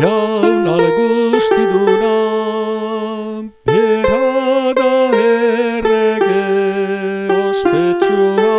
jaun alguzti duna, bera da errege ospetsua.